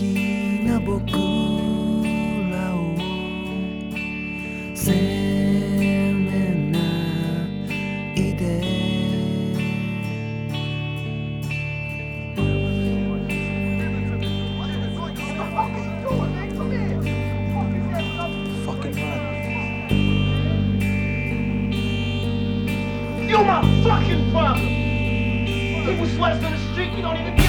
きな僕らを責めないで You my fucking problem! People sweats on the street, you don't even